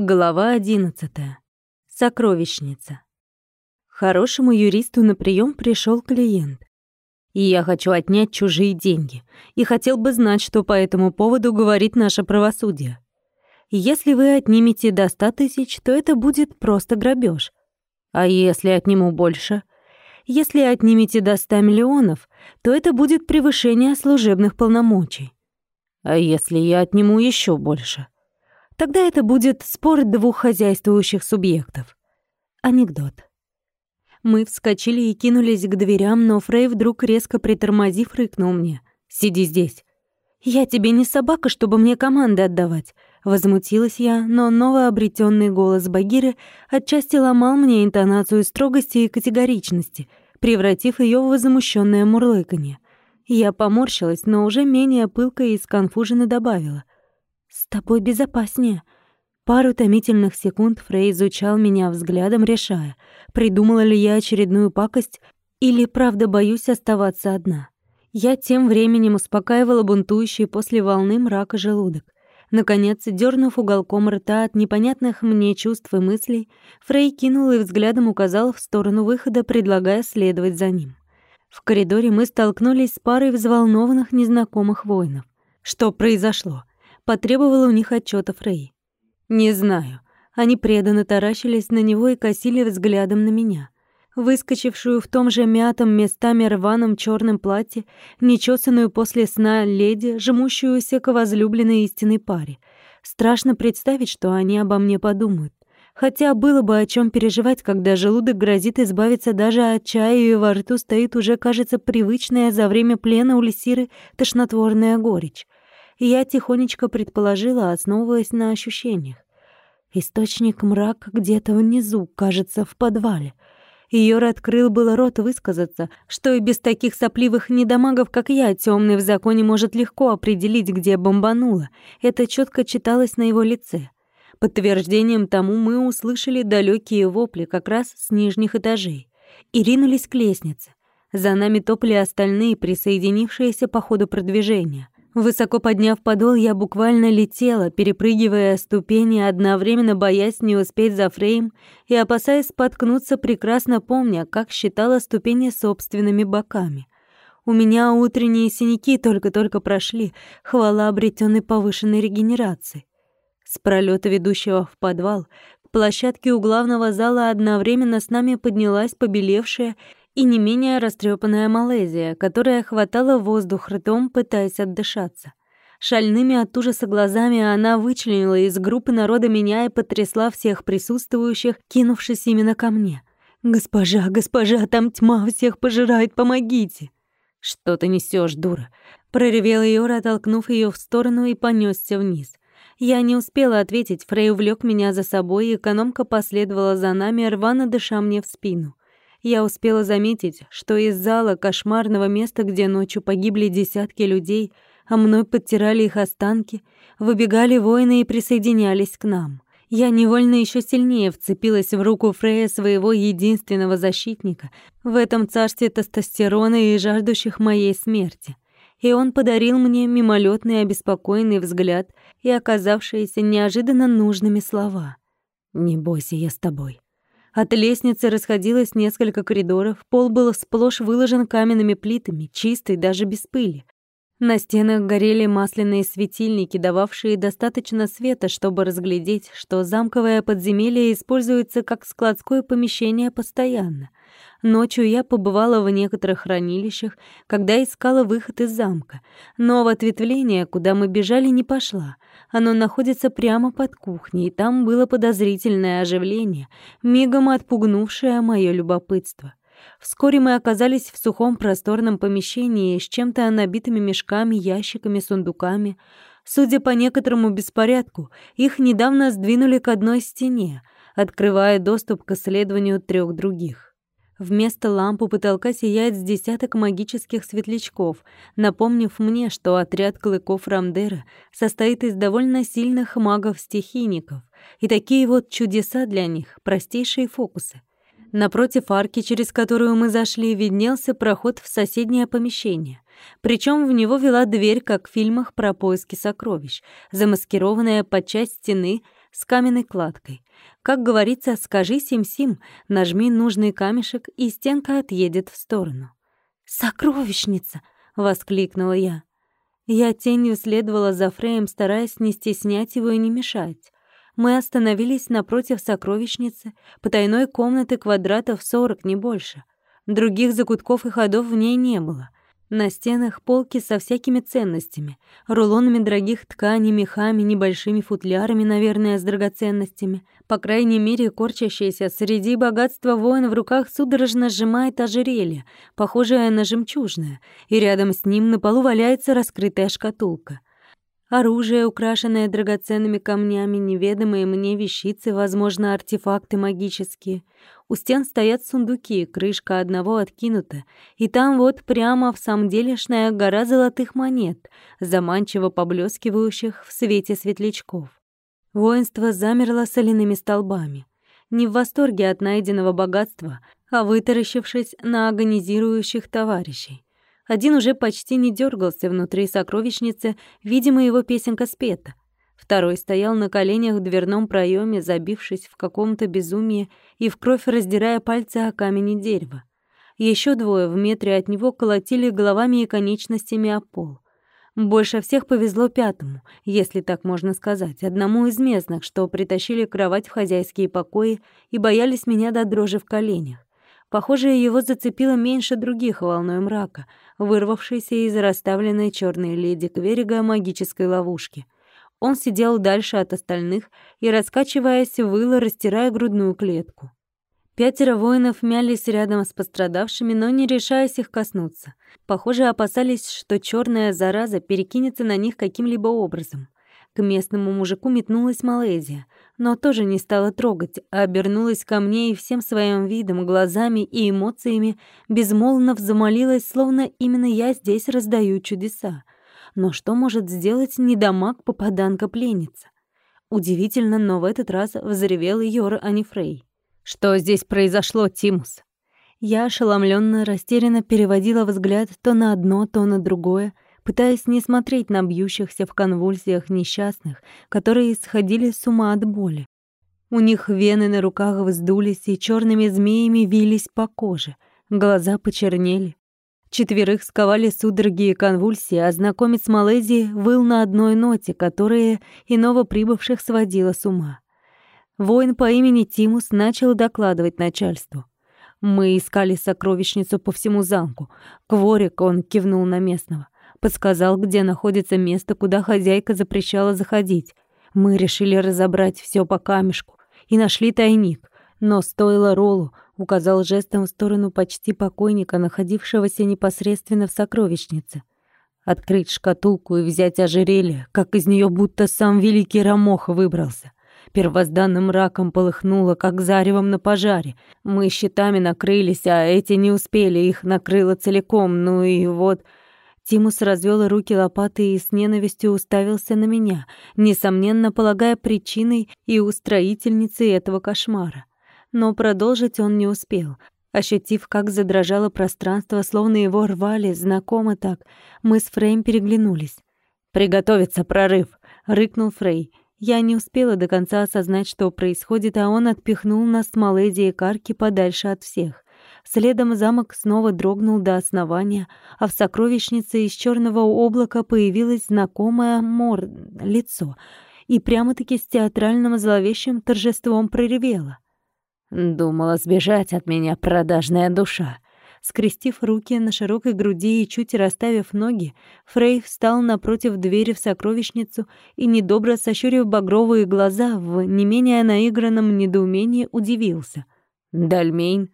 Глава одиннадцатая. Сокровищница. Хорошему юристу на прием пришел клиент. И я хочу отнять чужие деньги. И хотел бы знать, что по этому поводу говорит наше правосудие. Если вы отнимете до ста тысяч, то это будет просто грабеж. А если отниму больше? Если отнимете до ста миллионов, то это будет превышение служебных полномочий. А если я отниму еще больше? Тогда это будет спор двух хозяйствующих субъектов. Анекдот. Мы вскочили и кинулись к дверям, но Фрей вдруг резко притормозив, рыкнул мне. «Сиди здесь». «Я тебе не собака, чтобы мне команды отдавать», — возмутилась я, но новообретенный голос Багиры отчасти ломал мне интонацию строгости и категоричности, превратив ее в возмущенное мурлыканье. Я поморщилась, но уже менее пылко и сконфуженно добавила. «С тобой безопаснее». Пару томительных секунд Фрей изучал меня взглядом, решая, придумала ли я очередную пакость или правда боюсь оставаться одна. Я тем временем успокаивала бунтующий после волны мрака желудок. Наконец, дернув уголком рта от непонятных мне чувств и мыслей, Фрей кинул и взглядом указал в сторону выхода, предлагая следовать за ним. В коридоре мы столкнулись с парой взволнованных незнакомых воинов. Что произошло? Потребовал у них отчета Фрей. Не знаю. Они преданно таращились на него и косили взглядом на меня. Выскочившую в том же мятом местами рваном черном платье, нечесанную после сна леди, жмущуюся к возлюбленной истинной паре. Страшно представить, что они обо мне подумают. Хотя было бы о чем переживать, когда желудок грозит избавиться даже от чая, и во рту стоит уже, кажется, привычная за время плена у Лисиры тошнотворная горечь я тихонечко предположила, основываясь на ощущениях. Источник мрака где-то внизу, кажется, в подвале. Ее открыл было рот высказаться, что и без таких сопливых недомагов, как я, темный в законе может легко определить, где бомбануло. Это четко читалось на его лице. Подтверждением тому мы услышали далекие вопли как раз с нижних этажей и ринулись к лестнице. За нами топли остальные, присоединившиеся по ходу продвижения — Высоко подняв подол, я буквально летела, перепрыгивая ступени, одновременно боясь не успеть за фрейм и опасаясь споткнуться, прекрасно помня, как считала ступени собственными боками. У меня утренние синяки только-только прошли, хвала обретенной повышенной регенерации. С пролета ведущего в подвал к площадке у главного зала одновременно с нами поднялась побелевшая и не менее растрепанная Малайзия, которая хватала воздух ртом, пытаясь отдышаться. Шальными от ужаса глазами она вычленила из группы народа меня и потрясла всех присутствующих, кинувшись именно ко мне. «Госпожа, госпожа, там тьма всех пожирает, помогите!» «Что ты несешь, дура?» Проревел Йора, оттолкнув ее в сторону и понесся вниз. Я не успела ответить, Фрей увлек меня за собой, и экономка последовала за нами, рвано дыша мне в спину я успела заметить, что из зала кошмарного места, где ночью погибли десятки людей, а мной подтирали их останки, выбегали воины и присоединялись к нам. Я невольно еще сильнее вцепилась в руку Фрея, своего единственного защитника, в этом царстве тестостерона и жаждущих моей смерти. И он подарил мне мимолетный обеспокоенный взгляд и оказавшиеся неожиданно нужными слова. «Не бойся, я с тобой». От лестницы расходилось несколько коридоров, пол был сплошь выложен каменными плитами, чистый даже без пыли. На стенах горели масляные светильники, дававшие достаточно света, чтобы разглядеть, что замковое подземелье используется как складское помещение постоянно. Ночью я побывала в некоторых хранилищах, когда искала выход из замка, но в ответвление, куда мы бежали, не пошла. Оно находится прямо под кухней, и там было подозрительное оживление, мигом отпугнувшее мое любопытство. Вскоре мы оказались в сухом просторном помещении с чем-то набитыми мешками, ящиками, сундуками. Судя по некоторому беспорядку, их недавно сдвинули к одной стене, открывая доступ к исследованию трех других. Вместо ламп у потолка сияет с десяток магических светлячков, напомнив мне, что отряд клыков Рамдера состоит из довольно сильных магов-стихийников, и такие вот чудеса для них — простейшие фокусы. Напротив арки, через которую мы зашли, виднелся проход в соседнее помещение. Причем в него вела дверь, как в фильмах про поиски сокровищ, замаскированная под часть стены, с каменной кладкой. Как говорится, скажи сим-сим, нажми нужный камешек, и стенка отъедет в сторону. «Сокровищница!» — воскликнула я. Я тенью следовала за Фреем, стараясь не стеснять его и не мешать. Мы остановились напротив сокровищницы, потайной комнаты квадратов сорок, не больше. Других закутков и ходов в ней не было. На стенах полки со всякими ценностями, рулонами дорогих тканей, мехами, небольшими футлярами, наверное, с драгоценностями. По крайней мере, корчащаяся среди богатства воин в руках судорожно сжимает ожерелье, похожее на жемчужное, и рядом с ним на полу валяется раскрытая шкатулка. Оружие, украшенное драгоценными камнями, неведомые мне вещицы, возможно, артефакты магические. У стен стоят сундуки, крышка одного откинута, и там вот прямо в самом делешная гора золотых монет, заманчиво поблескивающих в свете светлячков. Воинство замерло соляными столбами. Не в восторге от найденного богатства, а вытаращившись на агонизирующих товарищей. Один уже почти не дергался внутри сокровищницы, видимо, его песенка спета. Второй стоял на коленях в дверном проеме, забившись в каком-то безумии и в кровь раздирая пальцы о камень и дерево. Еще двое в метре от него колотили головами и конечностями о пол. Больше всех повезло пятому, если так можно сказать, одному из местных, что притащили кровать в хозяйские покои и боялись меня до дрожи в коленях. Похоже, его зацепило меньше других волной мрака, вырвавшейся из расставленной черной леди к берега магической ловушки. Он сидел дальше от остальных и, раскачиваясь, выл, растирая грудную клетку. Пятеро воинов мялись рядом с пострадавшими, но не решаясь их коснуться. Похоже, опасались, что черная зараза перекинется на них каким-либо образом. К местному мужику метнулась Малайзия, но тоже не стала трогать, а обернулась ко мне и всем своим видом, глазами и эмоциями безмолвно взмолилась, словно именно я здесь раздаю чудеса. Но что может сделать недомаг-попаданка-пленница? Удивительно, но в этот раз взревел Йор, а не Фрей. «Что здесь произошло, Тимус?» Я ошеломленно, растерянно переводила взгляд то на одно, то на другое — пытаясь не смотреть на бьющихся в конвульсиях несчастных, которые сходили с ума от боли. У них вены на руках вздулись и черными змеями вились по коже, глаза почернели. Четверых сковали судороги и конвульсии, а знакомец Малайзии выл на одной ноте, которая иного прибывших сводила с ума. Воин по имени Тимус начал докладывать начальству. «Мы искали сокровищницу по всему замку. Кворик, он кивнул на местного подсказал, где находится место, куда хозяйка запрещала заходить. Мы решили разобрать все по камешку и нашли тайник. Но стоило Ролу, указал жестом в сторону почти покойника, находившегося непосредственно в сокровищнице. Открыть шкатулку и взять ожерелье, как из нее будто сам великий Рамох выбрался. Первозданным раком полыхнуло, как заревом на пожаре. Мы щитами накрылись, а эти не успели, их накрыло целиком. Ну и вот Тимус развел руки лопатой и с ненавистью уставился на меня, несомненно полагая причиной и устроительницей этого кошмара. Но продолжить он не успел. Ощутив, как задрожало пространство, словно его рвали, знакомо так, мы с Фрейм переглянулись. «Приготовиться, прорыв!» — рыкнул Фрей. Я не успела до конца осознать, что происходит, а он отпихнул нас с Малэди и Карки подальше от всех. Следом замок снова дрогнул до основания, а в сокровищнице из черного облака появилось знакомое мор... лицо и прямо-таки с театральным зловещим торжеством проревело. «Думала сбежать от меня, продажная душа!» Скрестив руки на широкой груди и чуть расставив ноги, Фрей встал напротив двери в сокровищницу и, недобро сощурив багровые глаза, в не менее наигранном недоумении удивился. «Дальмейн,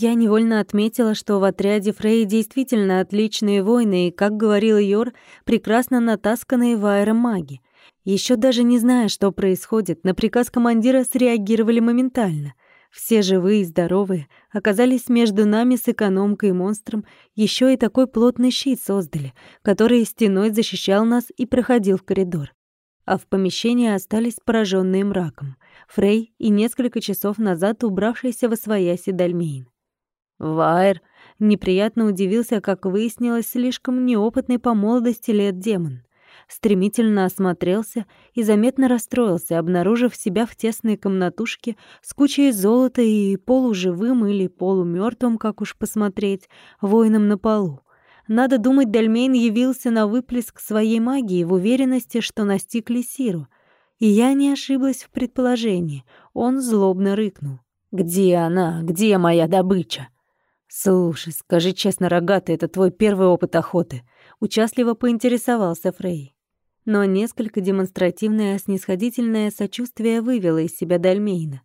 я невольно отметила, что в отряде Фрей действительно отличные воины и, как говорил Йор, прекрасно натасканные в маги. Еще даже не зная, что происходит, на приказ командира среагировали моментально. Все живые и здоровые оказались между нами с экономкой и монстром, еще и такой плотный щит создали, который стеной защищал нас и проходил в коридор. А в помещении остались пораженные мраком. Фрей и несколько часов назад убравшийся во свояси Дальмейн. Вайр неприятно удивился, как выяснилось, слишком неопытный по молодости лет демон. стремительно осмотрелся и заметно расстроился, обнаружив себя в тесной комнатушке с кучей золота и полуживым или полумертвым, как уж посмотреть, воином на полу. Надо думать, Дальмейн явился на выплеск своей магии в уверенности, что настиг Лисиру. И я не ошиблась в предположении. Он злобно рыкнул. «Где она? Где моя добыча?» «Слушай, скажи честно, рогатый, это твой первый опыт охоты?» Участливо поинтересовался Фрей. Но несколько демонстративное снисходительное сочувствие вывело из себя Дальмейна.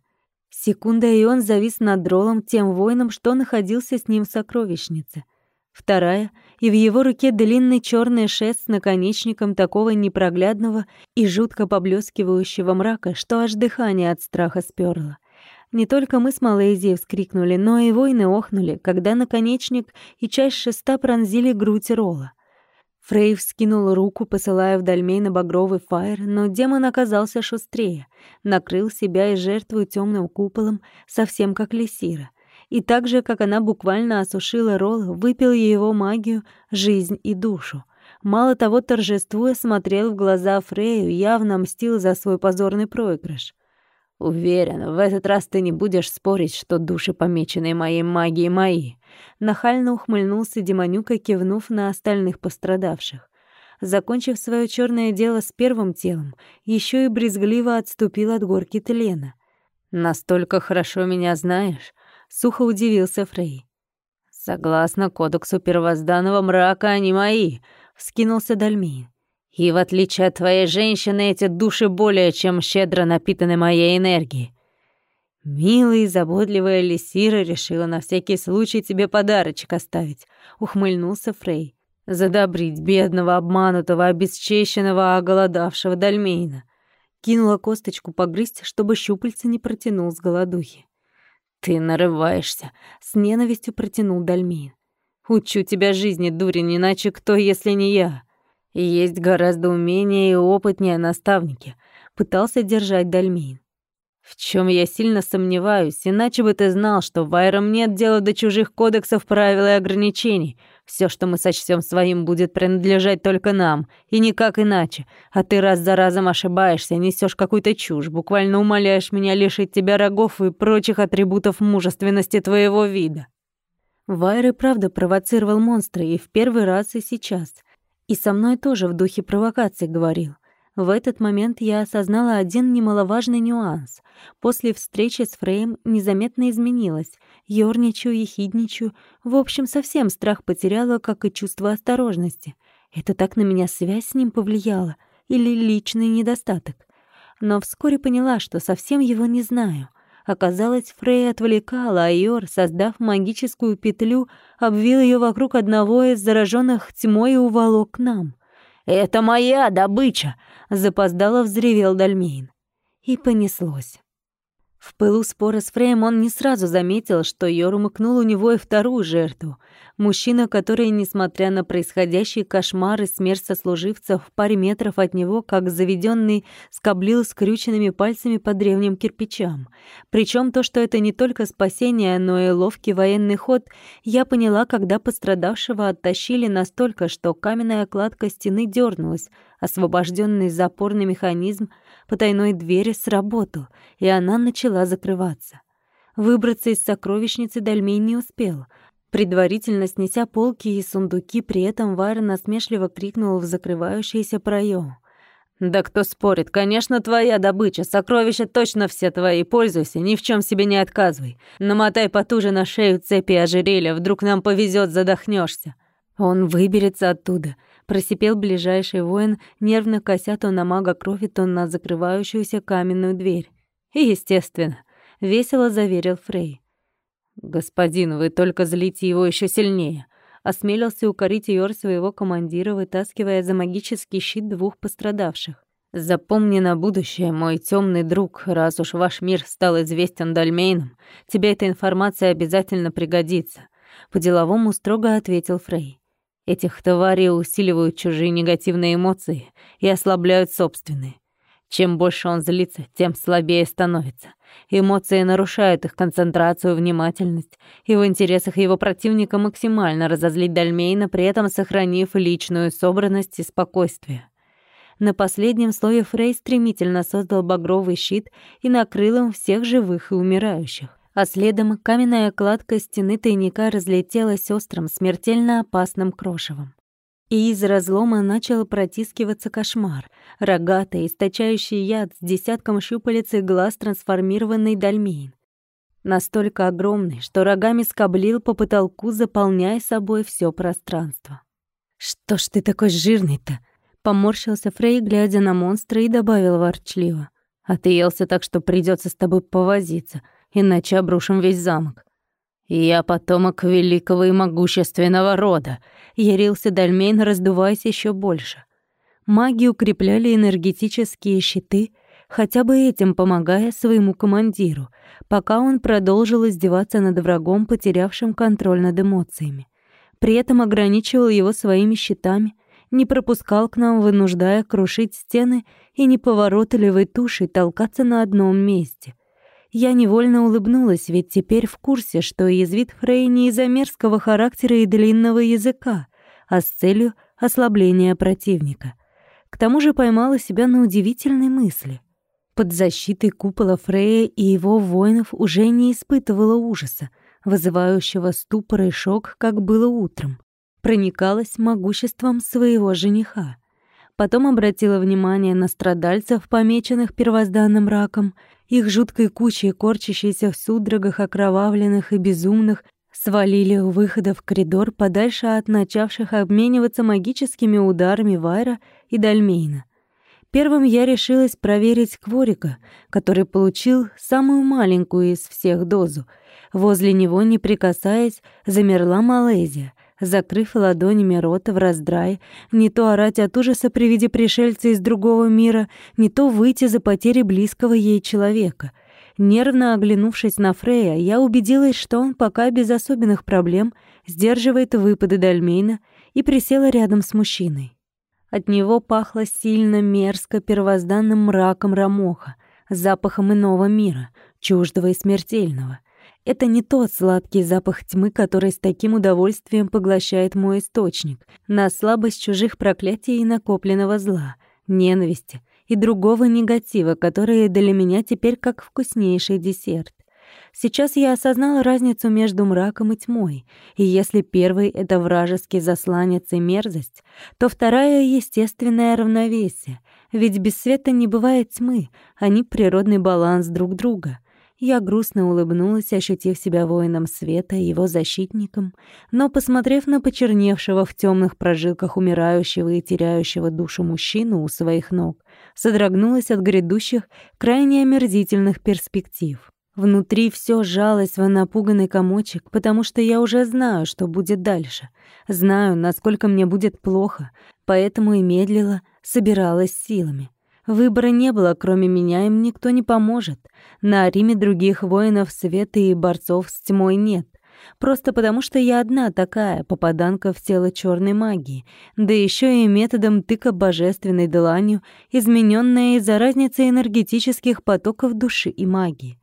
Секунда, и он завис над дролом тем воином, что находился с ним в сокровищнице. Вторая, и в его руке длинный черный шест с наконечником такого непроглядного и жутко поблескивающего мрака, что аж дыхание от страха сперло. Не только мы с Малайзией вскрикнули, но и воины охнули, когда наконечник и часть шеста пронзили грудь Рола. Фрей вскинул руку, посылая в Дальмейна багровый фаер, но демон оказался шустрее, накрыл себя и жертву темным куполом, совсем как Лисира. И так же, как она буквально осушила Ролла, выпил его магию, жизнь и душу. Мало того, торжествуя, смотрел в глаза Фрею, явно мстил за свой позорный проигрыш. Уверен, в этот раз ты не будешь спорить, что души, помеченные моей магией, мои. Нахально ухмыльнулся Демонюка, кивнув на остальных пострадавших. Закончив свое черное дело с первым телом, еще и брезгливо отступил от горки тлена. Настолько хорошо меня знаешь, сухо удивился Фрей. Согласно кодексу первозданного мрака, они мои, вскинулся Дальмин. И в отличие от твоей женщины, эти души более чем щедро напитаны моей энергией. Милая и заботливая Лисира решила на всякий случай тебе подарочек оставить, ухмыльнулся Фрей. Задобрить бедного, обманутого, обесчещенного, оголодавшего Дальмейна. Кинула косточку погрызть, чтобы щупальца не протянул с голодухи. «Ты нарываешься», — с ненавистью протянул Дальмейн. «Учу тебя жизни, дурень, иначе кто, если не я?» Есть гораздо умнее и опытнее наставники. Пытался держать Дальмейн. В чем я сильно сомневаюсь, иначе бы ты знал, что Вайрам нет дела до чужих кодексов, правил и ограничений. Все, что мы сочтем своим, будет принадлежать только нам, и никак иначе. А ты раз за разом ошибаешься, несешь какую-то чушь, буквально умоляешь меня лишить тебя рогов и прочих атрибутов мужественности твоего вида. Вайр и правда провоцировал монстра, и в первый раз, и сейчас. И со мной тоже в духе провокации говорил. В этот момент я осознала один немаловажный нюанс. После встречи с Фрейм незаметно изменилась. Ёрничаю, ехидничаю. В общем, совсем страх потеряла, как и чувство осторожности. Это так на меня связь с ним повлияла? Или личный недостаток? Но вскоре поняла, что совсем его не знаю. Оказалось, Фрей отвлекала, а Йор, создав магическую петлю, обвил ее вокруг одного из зараженных тьмой и уволок к нам. «Это моя добыча!» — запоздало взревел Дальмейн. И понеслось. В пылу спора с Фреем он не сразу заметил, что Йор умыкнул у него и вторую жертву. Мужчина, который, несмотря на происходящие кошмары, смерть сослуживцев в паре метров от него, как заведенный, скоблил скрюченными пальцами по древним кирпичам. Причем то, что это не только спасение, но и ловкий военный ход, я поняла, когда пострадавшего оттащили настолько, что каменная кладка стены дернулась, освобожденный запорный механизм потайной двери сработал, и она начала закрываться. Выбраться из сокровищницы Дальмей не успел. Предварительно снеся полки и сундуки, при этом Вайра насмешливо крикнул в закрывающийся проем. «Да кто спорит? Конечно, твоя добыча. Сокровища точно все твои. Пользуйся, ни в чем себе не отказывай. Намотай потуже на шею цепи ожерелья. Вдруг нам повезет, задохнешься. Он выберется оттуда. Просипел ближайший воин, нервно кося то на мага крови, то на закрывающуюся каменную дверь. И, естественно, весело заверил Фрей. «Господин, вы только злите его еще сильнее», — осмелился укорить Йор своего командира, вытаскивая за магический щит двух пострадавших. «Запомни на будущее, мой темный друг, раз уж ваш мир стал известен Дальмейном, тебе эта информация обязательно пригодится», — по-деловому строго ответил Фрей. Этих тварей усиливают чужие негативные эмоции и ослабляют собственные. Чем больше он злится, тем слабее становится. Эмоции нарушают их концентрацию, внимательность, и в интересах его противника максимально разозлить Дальмейна, при этом сохранив личную собранность и спокойствие. На последнем слове Фрей стремительно создал багровый щит и накрыл им всех живых и умирающих. А следом каменная кладка стены тайника разлетелась острым, смертельно опасным крошевом. И из разлома начал протискиваться кошмар, рогатый, источающий яд с десятком щупалец и глаз трансформированный дальмейн. Настолько огромный, что рогами скоблил по потолку, заполняя собой все пространство. «Что ж ты такой жирный-то?» Поморщился Фрей, глядя на монстра, и добавил ворчливо. «А ты елся так, что придется с тобой повозиться, иначе обрушим весь замок». «Я потомок великого и могущественного рода», — ярился Дальмейн, раздуваясь еще больше. Маги укрепляли энергетические щиты, хотя бы этим помогая своему командиру, пока он продолжил издеваться над врагом, потерявшим контроль над эмоциями. При этом ограничивал его своими щитами, не пропускал к нам, вынуждая крушить стены и неповоротливой тушей толкаться на одном месте. Я невольно улыбнулась, ведь теперь в курсе, что язвит Фрей не из-за мерзкого характера и длинного языка, а с целью ослабления противника. К тому же поймала себя на удивительной мысли. Под защитой купола Фрея и его воинов уже не испытывала ужаса, вызывающего ступор и шок, как было утром. Проникалась могуществом своего жениха. Потом обратила внимание на страдальцев, помеченных первозданным раком, их жуткой кучей, корчащейся в судорогах окровавленных и безумных, свалили у выхода в коридор подальше от начавших обмениваться магическими ударами Вайра и Дальмейна — Первым я решилась проверить Кворика, который получил самую маленькую из всех дозу. Возле него, не прикасаясь, замерла Малезия, закрыв ладонями рота в раздрае, не то орать от ужаса при виде пришельца из другого мира, не то выйти за потери близкого ей человека. Нервно оглянувшись на Фрея, я убедилась, что он пока без особенных проблем сдерживает выпады Дальмейна и присела рядом с мужчиной. От него пахло сильно мерзко первозданным мраком рамоха, запахом иного мира, чуждого и смертельного. Это не тот сладкий запах тьмы, который с таким удовольствием поглощает мой источник, на слабость чужих проклятий и накопленного зла, ненависти и другого негатива, которые для меня теперь как вкуснейший десерт. Сейчас я осознала разницу между мраком и тьмой, и если первый — это вражеский засланец и мерзость, то вторая — естественное равновесие, ведь без света не бывает тьмы, они — природный баланс друг друга. Я грустно улыбнулась, ощутив себя воином света, его защитником, но, посмотрев на почерневшего в темных прожилках умирающего и теряющего душу мужчину у своих ног, содрогнулась от грядущих, крайне омерзительных перспектив. Внутри все сжалось в напуганный комочек, потому что я уже знаю, что будет дальше. Знаю, насколько мне будет плохо, поэтому и медлила, собиралась силами. Выбора не было, кроме меня им никто не поможет. На Риме других воинов света и борцов с тьмой нет. Просто потому, что я одна такая, попаданка в тело черной магии, да еще и методом тыка божественной дланью, измененная из-за разницы энергетических потоков души и магии.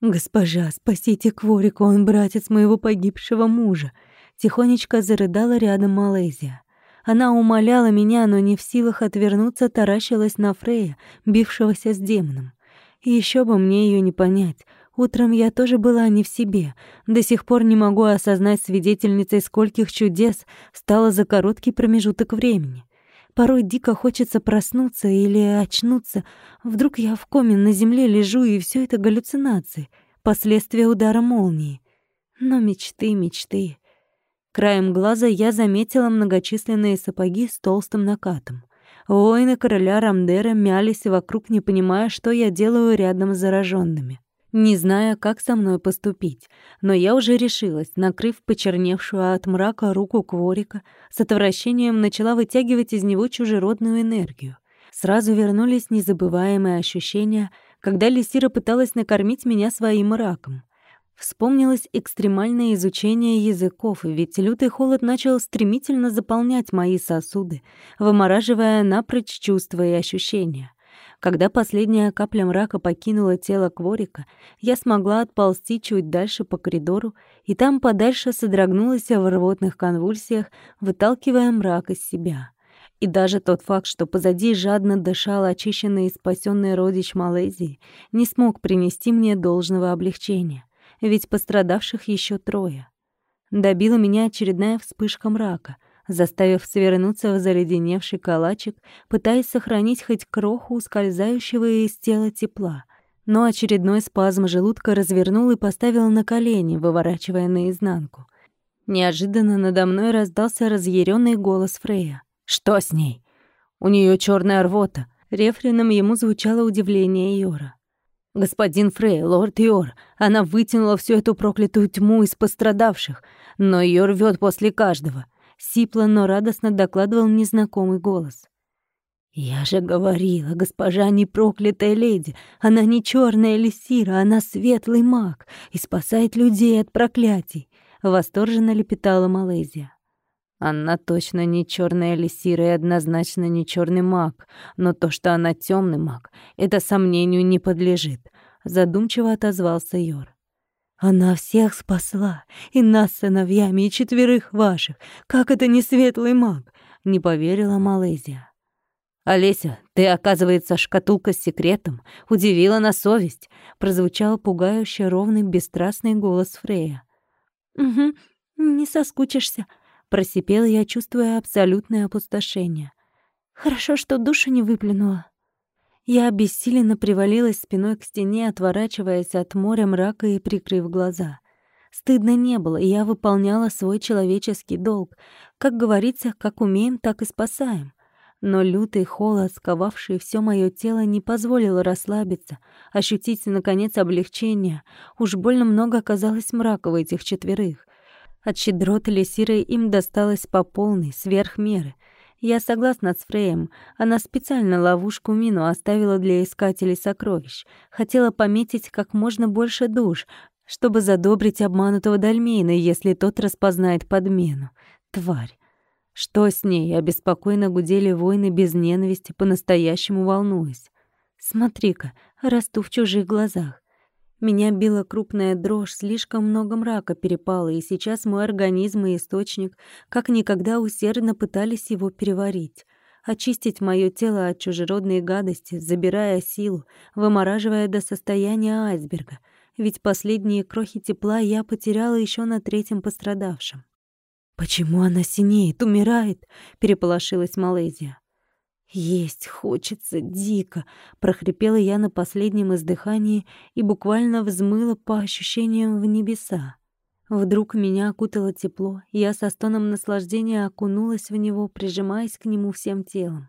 «Госпожа, спасите Кворика, он братец моего погибшего мужа!» Тихонечко зарыдала рядом Малезия. Она умоляла меня, но не в силах отвернуться, таращилась на Фрея, бившегося с демоном. И еще бы мне ее не понять. Утром я тоже была не в себе. До сих пор не могу осознать свидетельницей скольких чудес стала за короткий промежуток времени. Порой дико хочется проснуться или очнуться. Вдруг я в коме на земле лежу, и все это галлюцинации, последствия удара молнии. Но мечты, мечты. Краем глаза я заметила многочисленные сапоги с толстым накатом. Воины короля Рамдера мялись вокруг, не понимая, что я делаю рядом с зараженными не зная, как со мной поступить. Но я уже решилась, накрыв почерневшую от мрака руку Кворика, с отвращением начала вытягивать из него чужеродную энергию. Сразу вернулись незабываемые ощущения, когда Лисира пыталась накормить меня своим раком. Вспомнилось экстремальное изучение языков, ведь лютый холод начал стремительно заполнять мои сосуды, вымораживая напрочь чувства и ощущения. Когда последняя капля мрака покинула тело Кворика, я смогла отползти чуть дальше по коридору, и там подальше содрогнулась в рвотных конвульсиях, выталкивая мрак из себя. И даже тот факт, что позади жадно дышал очищенный и спасенный родич Малайзии, не смог принести мне должного облегчения, ведь пострадавших еще трое. Добила меня очередная вспышка мрака, заставив свернуться в заледеневший калачик, пытаясь сохранить хоть кроху ускользающего из тела тепла. Но очередной спазм желудка развернул и поставил на колени, выворачивая наизнанку. Неожиданно надо мной раздался разъяренный голос Фрея. «Что с ней?» «У нее черная рвота». Рефреном ему звучало удивление Йора. «Господин Фрей, лорд Йор, она вытянула всю эту проклятую тьму из пострадавших, но ее рвет после каждого», — сипло, но радостно докладывал незнакомый голос. «Я же говорила, госпожа не проклятая леди, она не черная лисира, она светлый маг и спасает людей от проклятий», — восторженно лепетала Малайзия. Она точно не черная лисира и однозначно не черный маг, но то, что она темный маг, это сомнению не подлежит, задумчиво отозвался Йор. Она всех спасла, и нас сыновьями, и четверых ваших. Как это не светлый маг? Не поверила Малайзия. «Олеся, ты, оказывается, шкатулка с секретом. Удивила на совесть», — прозвучал пугающе ровный, бесстрастный голос Фрея. «Угу, не соскучишься», Просипела я, чувствуя абсолютное опустошение. Хорошо, что душу не выплюнула. Я обессиленно привалилась спиной к стене, отворачиваясь от моря мрака и прикрыв глаза. Стыдно не было, и я выполняла свой человеческий долг. Как говорится, как умеем, так и спасаем. Но лютый холод, сковавший все мое тело, не позволил расслабиться, ощутить, наконец, облегчение. Уж больно много оказалось мрака в этих четверых. От щедрот Лесиры им досталось по полной, сверх меры. Я согласна с Фреем. Она специально ловушку-мину оставила для искателей сокровищ. Хотела пометить как можно больше душ, чтобы задобрить обманутого Дальмейна, если тот распознает подмену. Тварь. Что с ней? Обеспокоенно гудели воины без ненависти, по-настоящему волнуясь. Смотри-ка, расту в чужих глазах. Меня била крупная дрожь, слишком много мрака перепало, и сейчас мой организм и источник как никогда усердно пытались его переварить, очистить мое тело от чужеродной гадости, забирая силу, вымораживая до состояния айсберга, ведь последние крохи тепла я потеряла еще на третьем пострадавшем. «Почему она синеет, умирает?» — переполошилась Малайзия. «Есть хочется дико!» — прохрипела я на последнем издыхании и буквально взмыла по ощущениям в небеса. Вдруг меня окутало тепло, я со стоном наслаждения окунулась в него, прижимаясь к нему всем телом.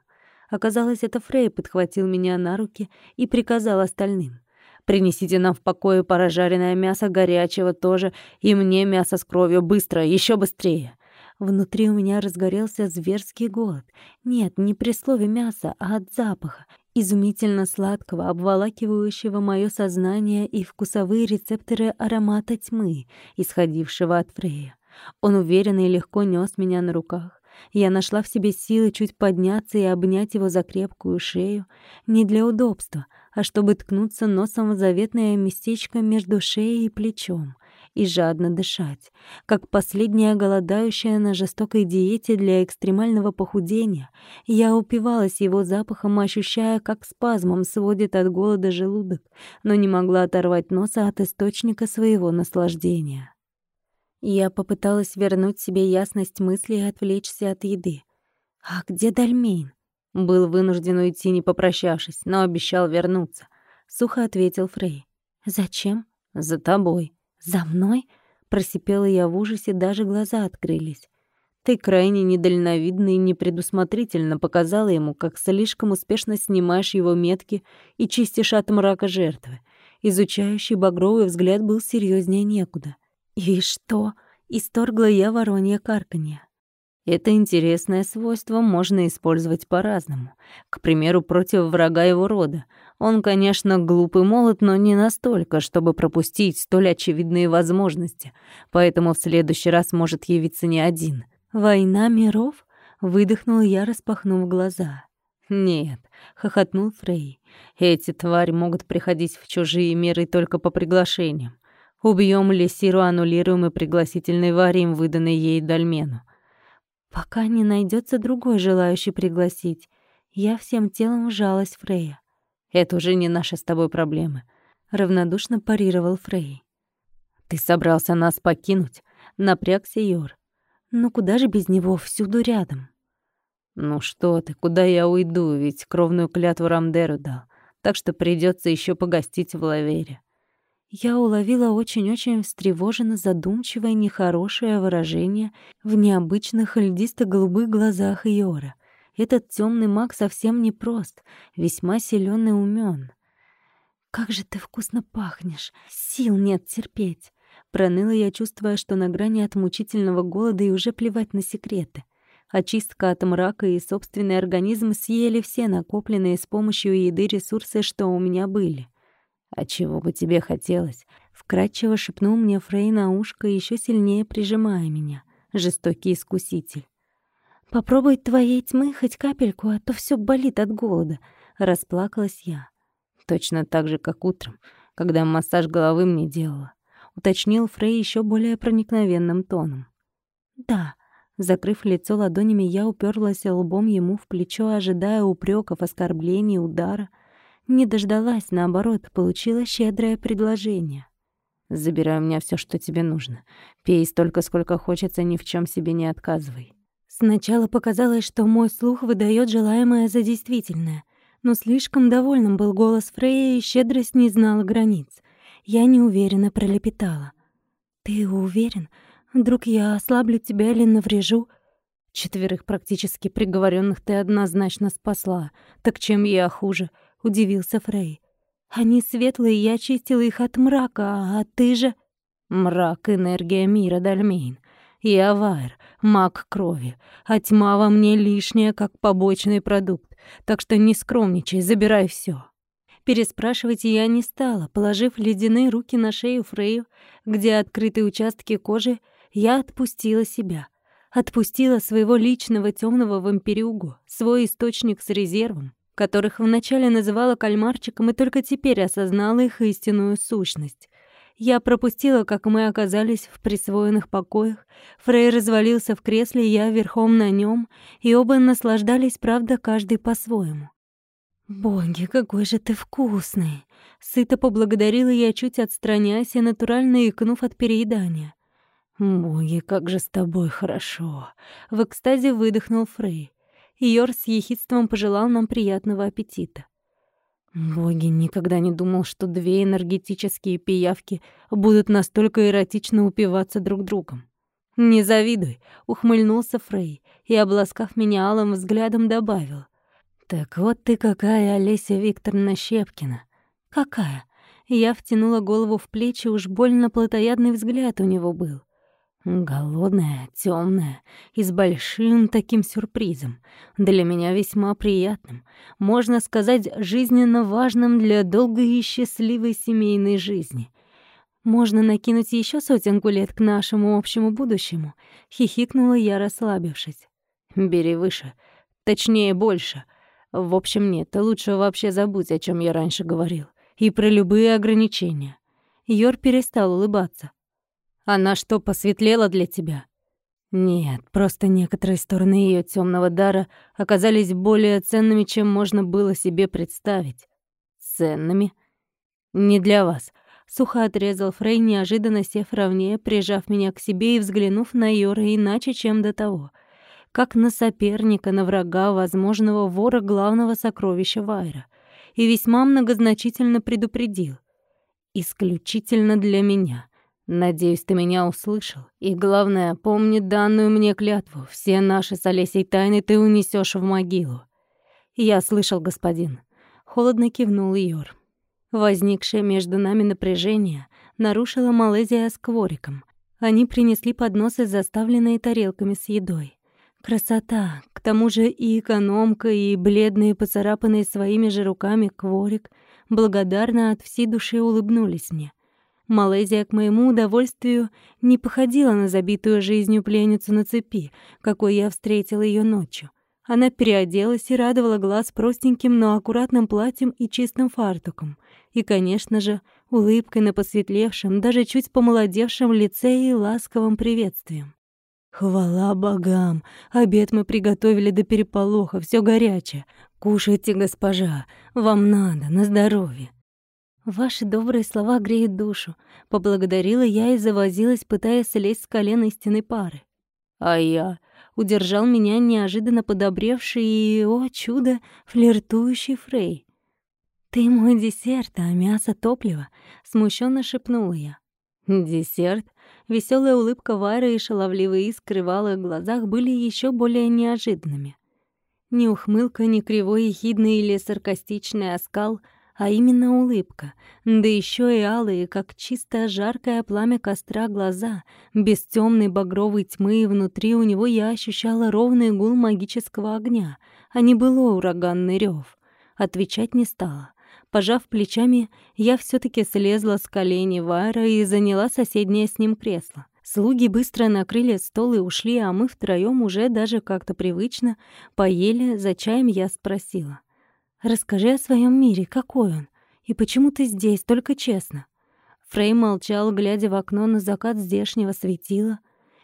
Оказалось, это Фрей подхватил меня на руки и приказал остальным. «Принесите нам в покое прожаренное мясо горячего тоже, и мне мясо с кровью, быстро, еще быстрее!» Внутри у меня разгорелся зверский голод. Нет, не при слове мяса, а от запаха, изумительно сладкого, обволакивающего мое сознание и вкусовые рецепторы аромата тьмы, исходившего от Фрея. Он уверенно и легко нес меня на руках. Я нашла в себе силы чуть подняться и обнять его за крепкую шею, не для удобства, а чтобы ткнуться носом в заветное местечко между шеей и плечом и жадно дышать, как последняя голодающая на жестокой диете для экстремального похудения. Я упивалась его запахом, ощущая, как спазмом сводит от голода желудок, но не могла оторвать носа от источника своего наслаждения. Я попыталась вернуть себе ясность мысли и отвлечься от еды. «А где Дальмейн?» Был вынужден уйти, не попрощавшись, но обещал вернуться. Сухо ответил Фрей. «Зачем?» «За тобой». «За мной?» — просипела я в ужасе, даже глаза открылись. Ты крайне недальновидно и непредусмотрительно показала ему, как слишком успешно снимаешь его метки и чистишь от мрака жертвы. Изучающий багровый взгляд был серьезнее некуда. «И что?» — исторгла я воронье карканье. Это интересное свойство можно использовать по-разному. К примеру, против врага его рода. Он, конечно, глупый молод, но не настолько, чтобы пропустить столь очевидные возможности. Поэтому в следующий раз может явиться не один. «Война миров?» — выдохнул я, распахнув глаза. «Нет», — хохотнул Фрей. «Эти твари могут приходить в чужие миры только по приглашениям. Убьем Лесиру, аннулируем и пригласительный варим, выданный ей Дальмену. Пока не найдется другой желающий пригласить. Я всем телом вжалась Фрея. «Это уже не наши с тобой проблемы», — равнодушно парировал Фрей. «Ты собрался нас покинуть?» — напрягся Йор. «Ну куда же без него, всюду рядом?» «Ну что ты, куда я уйду, ведь кровную клятву Рамдеру дал, так что придется еще погостить в Лавере». Я уловила очень-очень встревоженно задумчивое нехорошее выражение в необычных льдисто-голубых глазах Йора. Этот темный маг совсем не прост, весьма силен и умен. «Как же ты вкусно пахнешь! Сил нет терпеть!» Проныла я, чувствуя, что на грани от мучительного голода и уже плевать на секреты. Очистка от мрака и собственный организм съели все накопленные с помощью еды ресурсы, что у меня были. «А чего бы тебе хотелось?» — вкратчиво шепнул мне Фрей на ушко, еще сильнее прижимая меня. Жестокий искуситель. «Попробуй твоей тьмы хоть капельку, а то все болит от голода», — расплакалась я. «Точно так же, как утром, когда массаж головы мне делала», — уточнил Фрей еще более проникновенным тоном. «Да», Закрыв лицо ладонями, я уперлась лбом ему в плечо, ожидая упреков, оскорблений, удара. Не дождалась, наоборот, получила щедрое предложение. «Забирай у меня все, что тебе нужно. Пей столько, сколько хочется, ни в чем себе не отказывай». Сначала показалось, что мой слух выдает желаемое за действительное, но слишком довольным был голос Фрея, и щедрость не знала границ. Я неуверенно пролепетала. «Ты уверен? Вдруг я ослаблю тебя или наврежу?» Четверых практически приговоренных ты однозначно спасла. Так чем я хуже? Удивился Фрей. Они светлые, я очистила их от мрака, а ты же... Мрак — энергия мира, Дальмейн. Я Вайр, маг крови, а тьма во мне лишняя, как побочный продукт. Так что не скромничай, забирай все. Переспрашивать я не стала, положив ледяные руки на шею Фрею, где открытые участки кожи, я отпустила себя. Отпустила своего личного темного вампирюгу, свой источник с резервом, которых вначале называла кальмарчиком и только теперь осознала их истинную сущность. Я пропустила, как мы оказались в присвоенных покоях. Фрей развалился в кресле, я верхом на нем, и оба наслаждались, правда, каждый по-своему. «Боги, какой же ты вкусный!» Сыто поблагодарила я, чуть отстраняясь и натурально икнув от переедания. «Боги, как же с тобой хорошо!» В экстазе выдохнул Фрей. Йор с ехидством пожелал нам приятного аппетита. Боги, никогда не думал, что две энергетические пиявки будут настолько эротично упиваться друг другом. «Не завидуй», — ухмыльнулся Фрей и, обласкав меня алым взглядом, добавил. «Так вот ты какая, Олеся Викторовна Щепкина». «Какая?» Я втянула голову в плечи, уж больно плотоядный взгляд у него был. Голодная, темная и с большим таким сюрпризом. Для меня весьма приятным. Можно сказать, жизненно важным для долгой и счастливой семейной жизни. Можно накинуть еще сотенку лет к нашему общему будущему. Хихикнула я, расслабившись. Бери выше. Точнее, больше. В общем, нет, лучше вообще забудь, о чем я раньше говорил. И про любые ограничения. Йор перестал улыбаться. Она что, посветлела для тебя? Нет, просто некоторые стороны ее темного дара оказались более ценными, чем можно было себе представить. Ценными? Не для вас. Сухо отрезал Фрей, неожиданно сев ровнее, прижав меня к себе и взглянув на Йора иначе, чем до того. Как на соперника, на врага, возможного вора главного сокровища Вайра. И весьма многозначительно предупредил. Исключительно для меня. Надеюсь, ты меня услышал. И главное, помни данную мне клятву. Все наши с Олесей тайны ты унесешь в могилу. Я слышал, господин. Холодно кивнул Йор. Возникшее между нами напряжение нарушила Малезия с Квориком. Они принесли подносы, заставленные тарелками с едой. Красота! К тому же и экономка, и бледные, поцарапанные своими же руками Кворик благодарно от всей души улыбнулись мне. Малайзия, к моему удовольствию, не походила на забитую жизнью пленницу на цепи, какой я встретила ее ночью. Она переоделась и радовала глаз простеньким, но аккуратным платьем и чистым фартуком. И, конечно же, улыбкой на посветлевшем, даже чуть помолодевшем лице и ласковым приветствием. Хвала богам! Обед мы приготовили до переполоха, все горячее. Кушайте, госпожа, вам надо, на здоровье. Ваши добрые слова греют душу. Поблагодарила я и завозилась, пытаясь слезть с колена истинной пары. А я удержал меня неожиданно подобревший и, о чудо, флиртующий Фрей. «Ты мой десерт, а мясо — топливо», — смущенно шепнула я. «Десерт?» Веселая улыбка Вайры и шаловливые искры в глазах были еще более неожиданными. Ни ухмылка, ни кривой, ехидный или саркастичный оскал, а именно улыбка, да еще и алые, как чистое жаркое пламя костра глаза, без темной багровой тьмы, и внутри у него я ощущала ровный гул магического огня, а не было ураганный рев. Отвечать не стала. Пожав плечами, я все таки слезла с колени Вайра и заняла соседнее с ним кресло. Слуги быстро накрыли стол и ушли, а мы втроем уже даже как-то привычно поели, за чаем я спросила. «Расскажи о своем мире, какой он? И почему ты здесь, только честно?» Фрей молчал, глядя в окно на закат здешнего светила.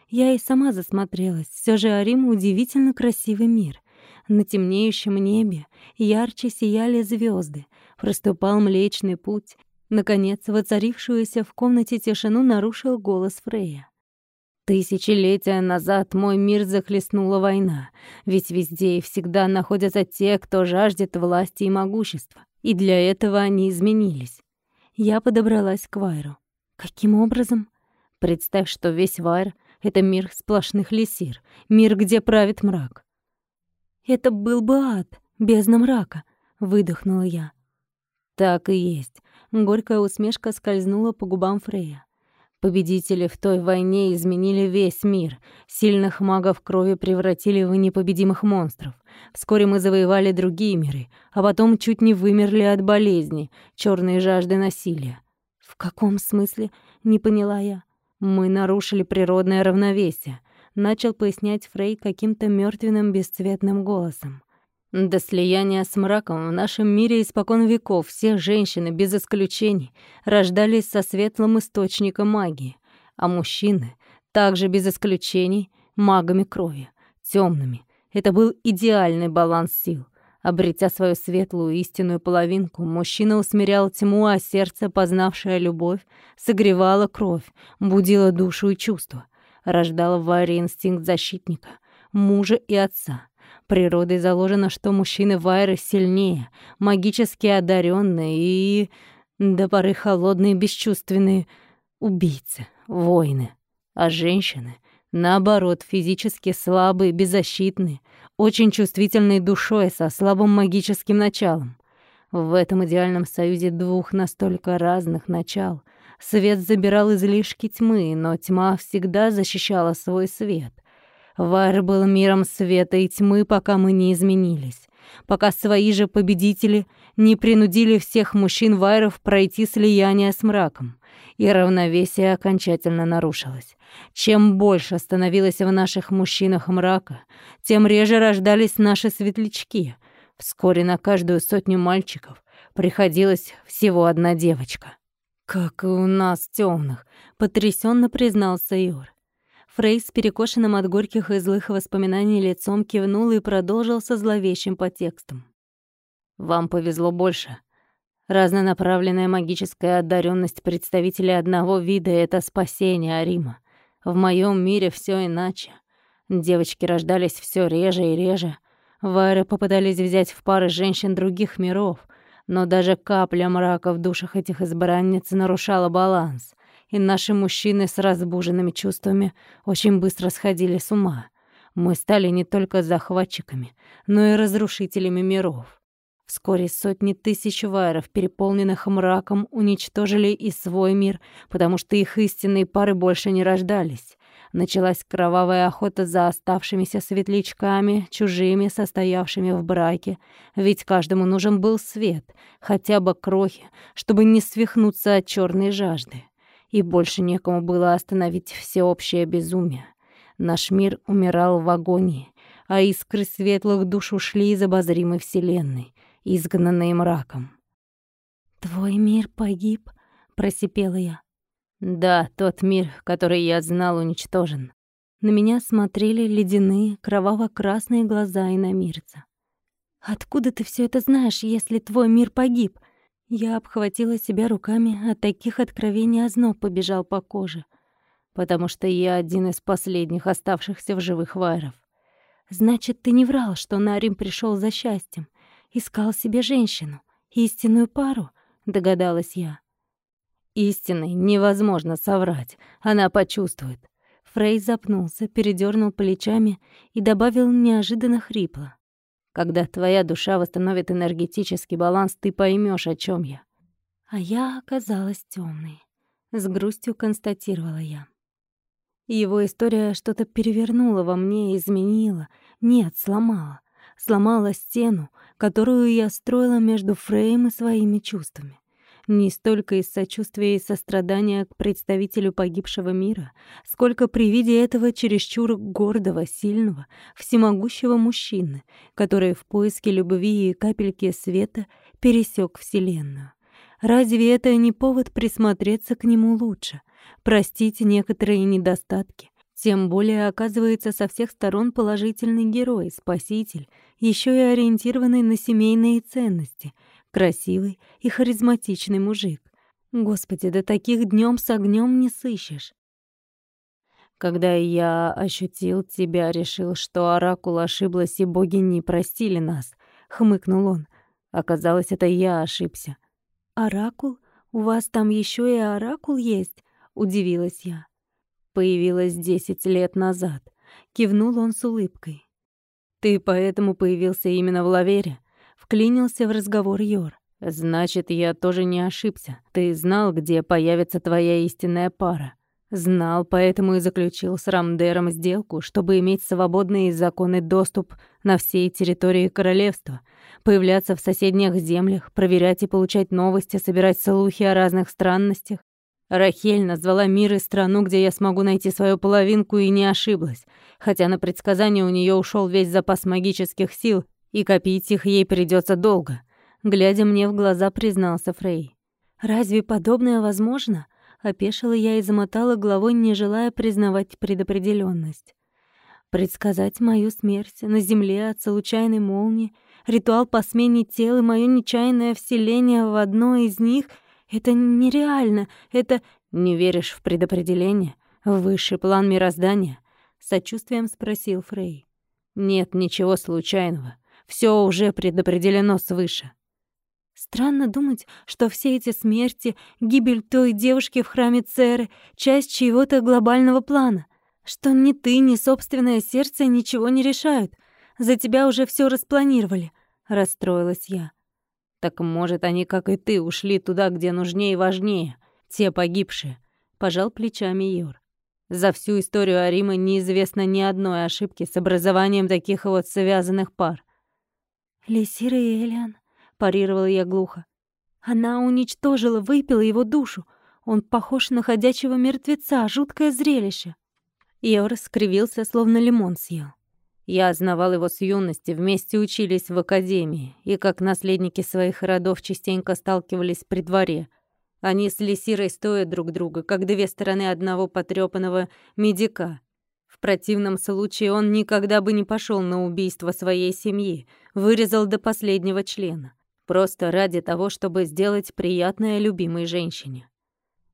Я и сама засмотрелась. Все же Арим — удивительно красивый мир. На темнеющем небе ярче сияли звезды, проступал Млечный Путь. Наконец, воцарившуюся в комнате тишину нарушил голос Фрея. Тысячелетия назад мой мир захлестнула война, ведь везде и всегда находятся те, кто жаждет власти и могущества, и для этого они изменились. Я подобралась к Вайру. Каким образом? Представь, что весь Вайр — это мир сплошных лисир, мир, где правит мрак. Это был бы ад, бездна мрака, выдохнула я. Так и есть. Горькая усмешка скользнула по губам Фрея. Победители в той войне изменили весь мир. Сильных магов крови превратили в непобедимых монстров. Вскоре мы завоевали другие миры, а потом чуть не вымерли от болезни, черной жажды насилия. В каком смысле? Не поняла я. Мы нарушили природное равновесие, начал пояснять Фрей каким-то мертвенным бесцветным голосом. До слияния с мраком в нашем мире испокон веков все женщины, без исключений, рождались со светлым источником магии, а мужчины, также без исключений, магами крови, темными. Это был идеальный баланс сил. Обретя свою светлую истинную половинку, мужчина усмирял тьму, а сердце, познавшее любовь, согревало кровь, будило душу и чувства, рождало в Варе инстинкт защитника, мужа и отца — Природой заложено, что мужчины Вайры сильнее, магически одаренные и до поры холодные бесчувственные убийцы, воины. А женщины, наоборот, физически слабые, беззащитные, очень чувствительные душой, со слабым магическим началом. В этом идеальном союзе двух настолько разных начал свет забирал излишки тьмы, но тьма всегда защищала свой свет — Вар был миром света и тьмы, пока мы не изменились. Пока свои же победители не принудили всех мужчин Вайров пройти слияние с мраком. И равновесие окончательно нарушилось. Чем больше становилось в наших мужчинах мрака, тем реже рождались наши светлячки. Вскоре на каждую сотню мальчиков приходилась всего одна девочка. «Как и у нас темных, потрясенно признался Юр. Фрей с перекошенным от горьких и злых воспоминаний лицом кивнул и продолжил со зловещим подтекстом. «Вам повезло больше. Разнонаправленная магическая одаренность представителей одного вида — это спасение Арима. В моем мире все иначе. Девочки рождались все реже и реже. Вайры попытались взять в пары женщин других миров, но даже капля мрака в душах этих избранниц нарушала баланс и наши мужчины с разбуженными чувствами очень быстро сходили с ума. Мы стали не только захватчиками, но и разрушителями миров. Вскоре сотни тысяч вайров, переполненных мраком, уничтожили и свой мир, потому что их истинные пары больше не рождались. Началась кровавая охота за оставшимися светлячками, чужими, состоявшими в браке, ведь каждому нужен был свет, хотя бы крохи, чтобы не свихнуться от черной жажды и больше некому было остановить всеобщее безумие. Наш мир умирал в агонии, а искры светлых душ ушли из обозримой вселенной, изгнанные мраком. «Твой мир погиб?» — просипела я. «Да, тот мир, который я знал, уничтожен. На меня смотрели ледяные, кроваво-красные глаза иномирца. «Откуда ты все это знаешь, если твой мир погиб?» Я обхватила себя руками, от таких откровений озноб побежал по коже. «Потому что я один из последних оставшихся в живых вайров». «Значит, ты не врал, что Нарим пришел за счастьем, искал себе женщину, истинную пару?» — догадалась я. «Истиной невозможно соврать, она почувствует». Фрей запнулся, передернул плечами и добавил неожиданно хрипло. Когда твоя душа восстановит энергетический баланс, ты поймешь, о чем я. А я оказалась темной. С грустью констатировала я. Его история что-то перевернула во мне, изменила. Нет, сломала. Сломала стену, которую я строила между Фрейм и своими чувствами не столько из сочувствия и сострадания к представителю погибшего мира, сколько при виде этого чересчур гордого, сильного, всемогущего мужчины, который в поиске любви и капельки света пересек Вселенную. Разве это не повод присмотреться к нему лучше, простить некоторые недостатки? Тем более оказывается со всех сторон положительный герой, спаситель, еще и ориентированный на семейные ценности — красивый и харизматичный мужик. Господи, да таких днем с огнем не сыщешь. Когда я ощутил тебя, решил, что оракул ошиблась и боги не простили нас, хмыкнул он. Оказалось, это я ошибся. Оракул? У вас там еще и оракул есть? удивилась я. Появилась десять лет назад. Кивнул он с улыбкой. Ты поэтому появился именно в Лавере? Вклинился в разговор Йор. «Значит, я тоже не ошибся. Ты знал, где появится твоя истинная пара. Знал, поэтому и заключил с Рамдером сделку, чтобы иметь свободный и законный доступ на все территории королевства, появляться в соседних землях, проверять и получать новости, собирать слухи о разных странностях. Рахель назвала мир и страну, где я смогу найти свою половинку, и не ошиблась, хотя на предсказание у нее ушел весь запас магических сил, и копить их ей придется долго, глядя мне в глаза, признался Фрей. Разве подобное возможно? Опешила я и замотала головой, не желая признавать предопределенность. Предсказать мою смерть на земле от случайной молнии, ритуал по смене тел и моё нечаянное вселение в одно из них — это нереально, это... Не веришь в предопределение, в высший план мироздания? Сочувствием спросил Фрей. Нет ничего случайного. Все уже предопределено свыше. Странно думать, что все эти смерти, гибель той девушки в храме Церы — часть чьего-то глобального плана, что ни ты, ни собственное сердце ничего не решают. За тебя уже все распланировали, — расстроилась я. Так может, они, как и ты, ушли туда, где нужнее и важнее, те погибшие, — пожал плечами Юр. За всю историю Арима неизвестно ни одной ошибки с образованием таких вот связанных пар. «Лесира и Элиан», — парировала я глухо. «Она уничтожила, выпила его душу. Он похож на ходячего мертвеца, жуткое зрелище». Иор скривился, словно лимон съел. Я знавал его с юности, вместе учились в академии, и как наследники своих родов частенько сталкивались при дворе. Они с Лесирой стоят друг друга, как две стороны одного потрёпанного медика. В противном случае он никогда бы не пошел на убийство своей семьи, вырезал до последнего члена, просто ради того, чтобы сделать приятное любимой женщине.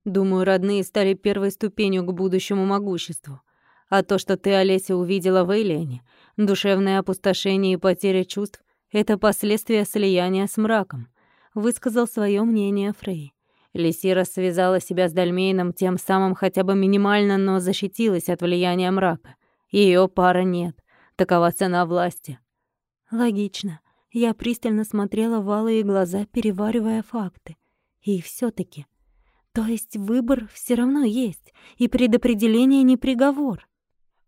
Думаю, родные стали первой ступенью к будущему могуществу. А то, что ты, Олеся, увидела в Эйлиане, душевное опустошение и потеря чувств — это последствия слияния с мраком, высказал свое мнение Фрей. Лисира связала себя с Дальмейном тем самым хотя бы минимально, но защитилась от влияния мрака. Ее пара нет. Такова цена власти. Логично. Я пристально смотрела в алые глаза, переваривая факты. И все таки То есть выбор все равно есть, и предопределение не приговор.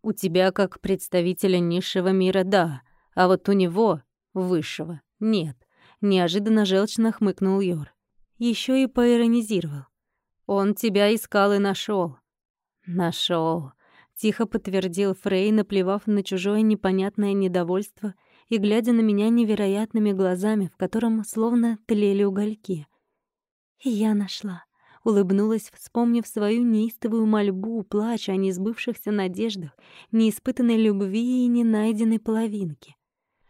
У тебя, как представителя низшего мира, да, а вот у него, высшего, нет. Неожиданно желчно хмыкнул Йор еще и поиронизировал. «Он тебя искал и нашел. Нашел, тихо подтвердил Фрей, наплевав на чужое непонятное недовольство и глядя на меня невероятными глазами, в котором словно тлели угольки. «И я нашла», — Улыбнулась, вспомнив свою неистовую мольбу, плач о несбывшихся надеждах, неиспытанной любви и ненайденной половинке.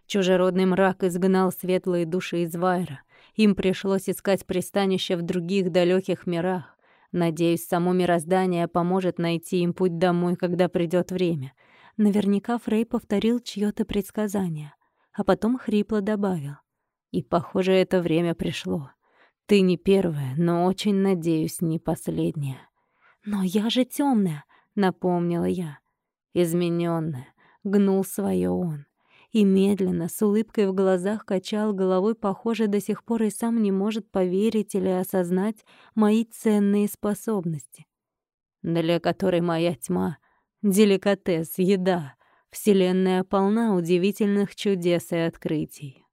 Чужеродный мрак изгнал светлые души из Вайра. Им пришлось искать пристанище в других далеких мирах. Надеюсь, само мироздание поможет найти им путь домой, когда придет время. Наверняка Фрей повторил чьё то предсказание, а потом хрипло добавил. И, похоже, это время пришло. Ты не первая, но очень надеюсь, не последняя. Но я же темная, напомнила я. Измененная, гнул свое он. И медленно, с улыбкой в глазах, качал головой, похоже, до сих пор и сам не может поверить или осознать мои ценные способности, для которой моя тьма — деликатес, еда, вселенная полна удивительных чудес и открытий.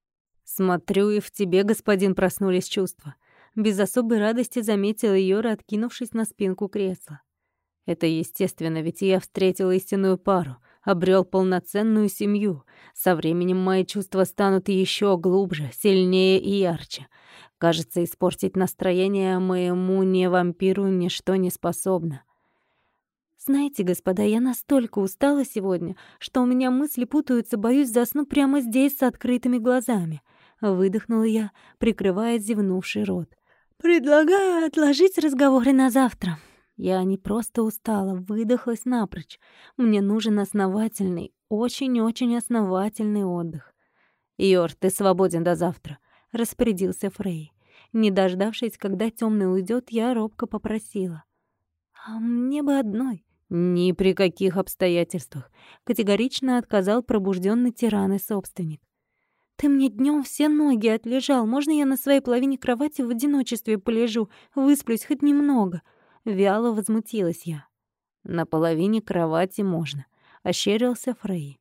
Смотрю, и в тебе, господин, проснулись чувства без особой радости заметила Йора, откинувшись на спинку кресла. Это естественно, ведь я встретил истинную пару, обрел полноценную семью. Со временем мои чувства станут еще глубже, сильнее и ярче. Кажется, испортить настроение моему не-вампиру ничто не способно. Знаете, господа, я настолько устала сегодня, что у меня мысли путаются, боюсь, засну прямо здесь с открытыми глазами. Выдохнула я, прикрывая зевнувший рот. «Предлагаю отложить разговоры на завтра. Я не просто устала, выдохлась напрочь. Мне нужен основательный, очень-очень основательный отдых». «Йор, ты свободен до завтра», — распорядился Фрей. Не дождавшись, когда темный уйдет, я робко попросила. «А мне бы одной». «Ни при каких обстоятельствах», — категорично отказал пробужденный тиран и собственник. Ты мне днем все ноги отлежал. Можно я на своей половине кровати в одиночестве полежу, высплюсь хоть немного?» Вяло возмутилась я. «На половине кровати можно», — ощерился Фрей.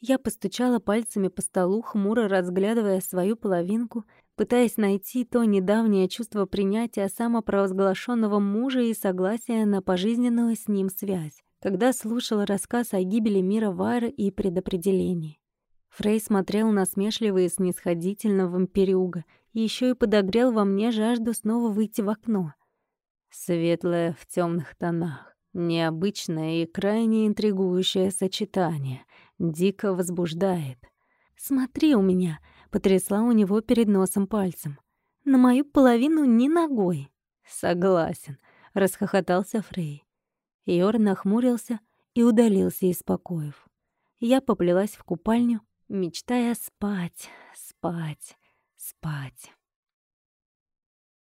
Я постучала пальцами по столу, хмуро разглядывая свою половинку, пытаясь найти то недавнее чувство принятия самопровозглашенного мужа и согласия на пожизненную с ним связь, когда слушала рассказ о гибели мира Вайра и предопределении. Фрей смотрел насмешливо и снисходительно вампирюга и еще и подогрел во мне жажду снова выйти в окно. Светлое в темных тонах, необычное и крайне интригующее сочетание, дико возбуждает. «Смотри у меня!» — потрясла у него перед носом пальцем. «На мою половину ни ногой!» «Согласен», — расхохотался Фрей. Йор нахмурился и удалился из покоев. Я поплелась в купальню, мечтая спать, спать, спать.